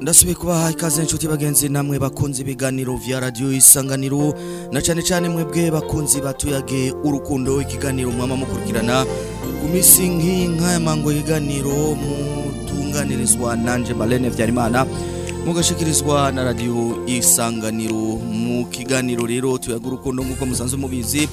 ndasubiye kubaha ikaze inshuti bagenzi namwe bakunze ibiganiro vya radio isanganiro na cyane cyane mwebwe bakunzi batuyage urukundo ikiganiro mwama mukurikirana ku misi nk'iyi nk'aya mango y'iganiro mutunganirizwa nanje Marlene Vyarimana mugashikirizwa na radio isanganiro mu kiganiro rero tuyaga urukundo nk'uko musanzwe mubizi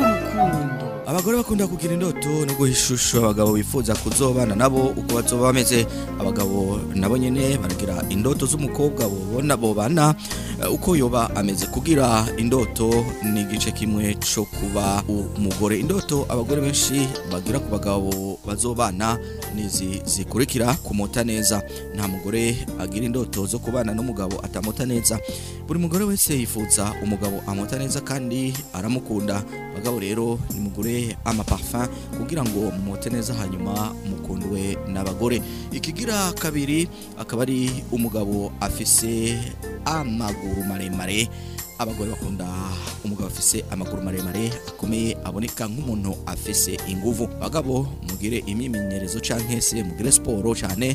urukundo abagore bakunda kugira indoto no guhishusha abagabo bifuza kuzobana nabo uko bazoba bameze abagabo nabo nyine baragira indoto z'umukobwa bobona bobana Eh, uko yoba ameze kugira indoto ni igice kimwe cyo kuba umugore indoto abagore benshi bagira ku bagabo bazobana nizi zikurikira kumota neza nta mugore agira indoto zo kubana n'umugabo atamota neza buri mugore wese yifuza umugabo amota neza kandi aramukunda bagabo rero ni mugore amaparfum kugira ngo mumote neza hanyuma mu akundwe n'abagore ikigira kabiri akaba ari umugabo afise amaguru maremare abagore bakunda umugabo afise amaguru maremare akomeye aboneka nk'umuntu afise inguvu bagabo mugire imyimenyerezo canke se mugire siporo cyane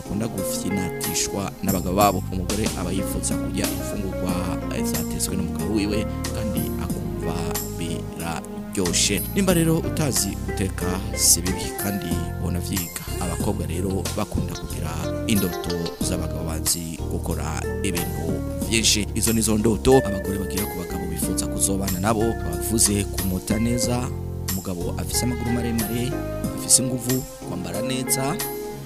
bakunda gufyinatishwa n'abagabo babo umugore aba yifuza kurya imfungurwa eh, zatetswe n'umugabo wiwe kandi akumva biraryoshye nimba rero utazi guteka si bibi kandi unavyiga abakobwa rero bakunda kugira indoto z'abagabo bazi gukora ibintu byinshi izo ni nizo ndoto abagore bagira ku bagabo bifuza kuzobana nabo bavuze ku kwifata neza umugabo afise amaguru maremare afite ingufu kwambara neza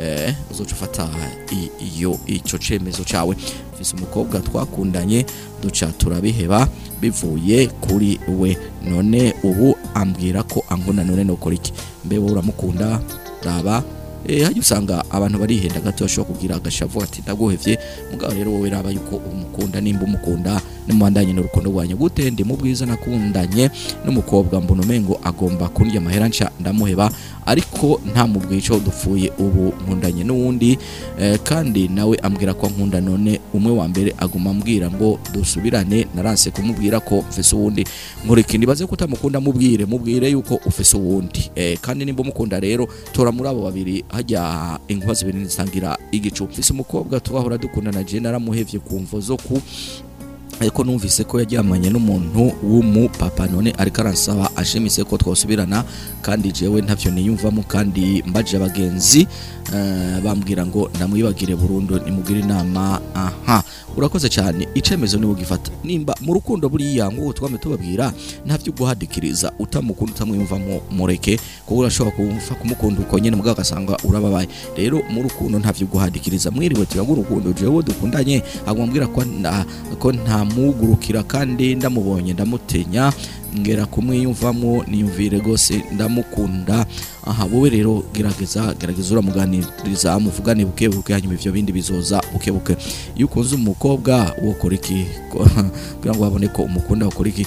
eh, uzoca ufata iyo icyo cyemezo cyawe mfise umukobwa twakundanye duca turabiheba bivuye kuri we none ubu ambwira ko anguna none nukora iki mbe uramukunda raba Eh, hajya usanga abantu barihenda gato bashobora kugira agashavu ati ndagohevye mugabo rero wowe raba yuko umukunda nimba umukunda nimubandanye n'urukundo rwanyu gute ndi mu bwiza nakundanye n'umukobwa mbona umengo agomba kundya amahera nca ndamuheba ariko nta mu bwico dupfuye ubu nkundanye n'uwundi eh, kandi nawe ambwira ko nkunda none umwe wa mbere aguma ambwira ngo dusubirane naranse kumubwira ko ufise uwundi nkureke ndibaze ko utamukunda mubwire mubwire yuko ufise uwundi eh, kandi nimba umukunda rero tora muri abo babiri hajya inkuba zibiri zitangira igicu mfise umukobwa tubahora dukundana je naramuhevye ku mvo zo ku ariko numvise ko yajyamanye n'umuntu w'umupapa none ariko aransaba ashimise ko twasubirana kandi jewe ntabyo niyumvamo kandi mbaje abagenzi eh, bambwira ngo ndamwibagire burundu nimugire inama aha urakoze cyane icemezo niwe ugifata nimba mu rukundo buriya ngo twame tubabwira ntavyo guhadikiriza utamukunda utamwiyumvamo mureke kuko urashobora kumva kumukunda uko nyene mugabo ugasanga urababaye rero mu rukundo ntavyo guhadikiriza mwiriwe turagurukundo jewe dukundanye agomba ko nta ndamugurukira kandi ndamubonye ndamutinya ngera kumwiyumvamo niyumvire rwose ndamukunda aha wowe rero gerageza gerageza uramuganiriza muvugane buke buke hanyuma ibyo bindi bizoza buke buke iyo ukunze umukobwa wokora iki kugira ngo wabone ko umukunda wakora iki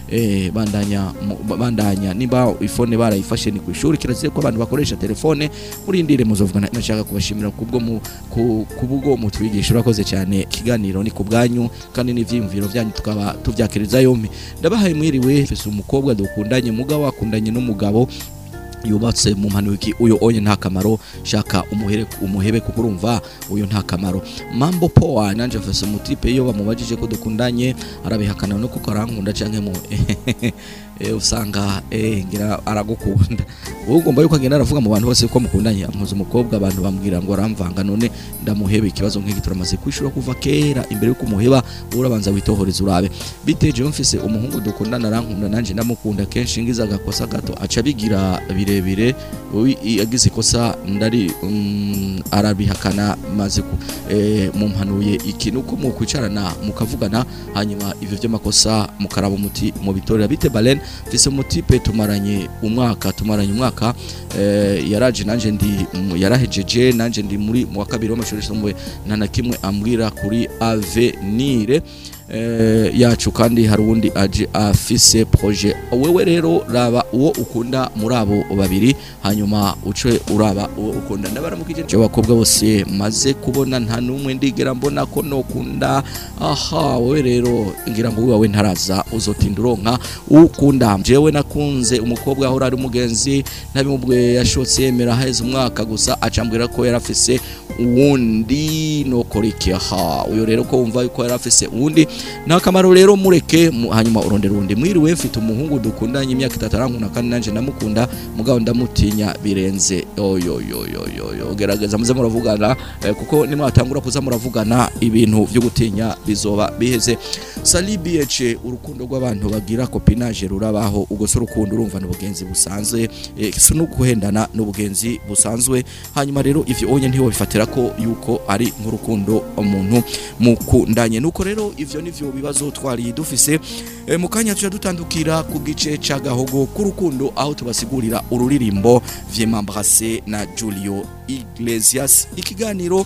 eh, bandanya bandanya niba ifone barayifashe ni ku ishuri kirazire ko abantu bakoresha telefone murindire muzovugana nashaka kubashimira kubwo mu ku kubwo mutwigisha urakoze cyane ikiganiro ni ku bwanyu kandi n'ibyiyumviro byanyu tukaba tubyakiriza yombi ndabahaye mwiriwe fese umukobwa dukundanye muga wakundanye n'umugabo yubatse mu mpanuki uyo onye nta kamaro shaka umuhere umuhebe kuko urumva uyo nta kamaro mambo poa nanje fese mutipe iyo bamubajije ko dukundanye arabihakana no kuko arankunda canke mu Eh, usanga eh, ngira aragukunda wowe ugomba yuko agenda aravuga mu bantu bose ko mukundanye amuzi umukobwa abantu bambwira ngo aramvanga none ndamuhebe ikibazo nk'iki turamaze kwishura kuva kera imbere yuko umuheba urabanza witohoreza urabe biteje mfise umuhungu dukundana arankunda nanjye ndamukunda kenshi ngize agakosa gato aca bigira birebire agize ikosa ndari mm, arabihakana maze eh, mumpanuye ikintu uko mukwicarana mukavugana hanyuma ibyo by'amakosa mukaraba umuti mu bitorera bite balene mfise umutipe tumaranye umwaka tumaranye umwaka eh, yaraje nanje ndi yarahejeje nanjye ndi muri mu wa kabiri w'amashuri yisumbuye nta na kimwe ambwira kuri avenire Eh, yacu kandi hari ubundi aje afise proje wowe rero raba uwo ukunda muri abo babiri hanyuma uce uraba uwo ukunda ndabaramukije cyo bakobwa bose maze kubona nta numwe ndigera mbona ko nokunda aha wowe rero ngira ngo wawe ntaraza uzotinda uronka ukunda jewe nakunze umukobwa aho ari umugenzi ntabimubwe yashotse yemera haheze umwaka gusa acambwira ko yarafise uwundi nokoriki aha uyo rero ko wumva yuko yarafise uwundi nakamaro rero mureke hanyuma urondera undi mwiriwe mfite umuhungu dukundanye imyaka itatu arankunda kandi nanjye ndamukunda mugabo ndamutinya birenze yo gerageza muze muravugana eh, kuko nimwatangura kuza muravugana ibintu byo gutinya bizoba biheze sali biece urukundo rw'abantu bagira kopinaje rurabaho ubwo se urukundo urumva n'ubugenzi busanzwe eh, si n'uguhendana n'ubugenzi busanzwe hanyuma rero ivyo onye ntiwo ko yuko ari nk'urukundo umuntu mukundanye nuko rero ivyo n'ivyo bibazo twari dufise e, eh, mukanya tuja dutandukira ku gice ca k'urukundo aho tubasigurira ururirimbo vyemambrase na Julio Iglesias ikiganiro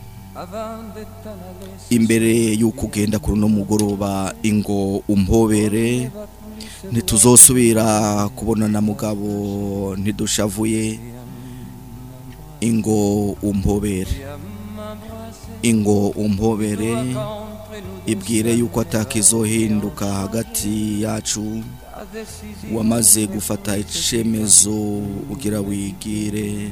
imbere y'uko ugenda kuri uno mugoroba ingo umpobere ntituzosubira kubonana mugabo ntidushavuye ingo umpobere ingo umpobere ibwire yuko atakizohinduka hagati yacu wamaze gufata icyemezo ugira wigire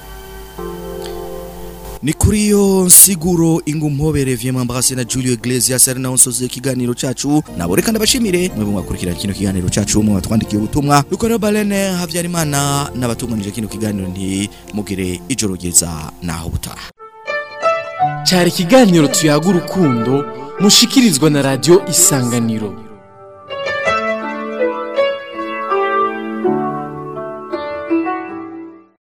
ni kuri iyo nsiguro ingumpobere Revier Mambrase na Julio Iglesias ari naho nsoze ikiganiro cacu nabo reka ndabashimire mwebwe mwakurikirana kino kiganiro cacu mwe watwandikiye ubutumwa dukora Balene Havyarimana n'abatunganije kino kiganiro nti mugire ijoro ryiza naho butaha Cyari ikiganiro tuyaga urukundo mushikirizwa na radio Isanganiro